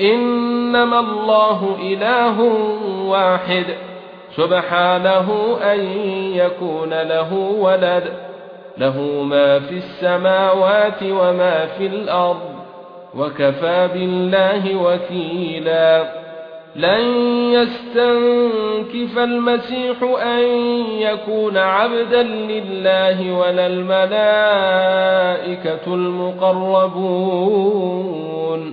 إنما الله إله واحد سبحانه أن يكون له ولد له ما في السماوات وما في الأرض وكفى بالله وكيلا لن يستنكف المسيح أن يكون عبدا لله ولا الملائكة المقربون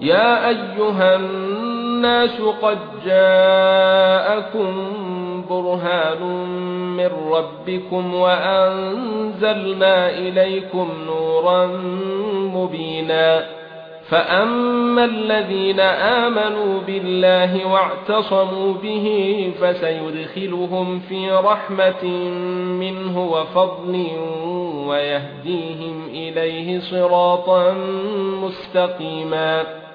يا أيها الناس قد جاءكم برهان من ربكم وأنزلنا إليكم نورا مبينا. فأما الذين آمنوا بالله واعتصموا به فسيدخلهم في رحمة منه وفضل ويهديهم إليه صراطا مستقيما.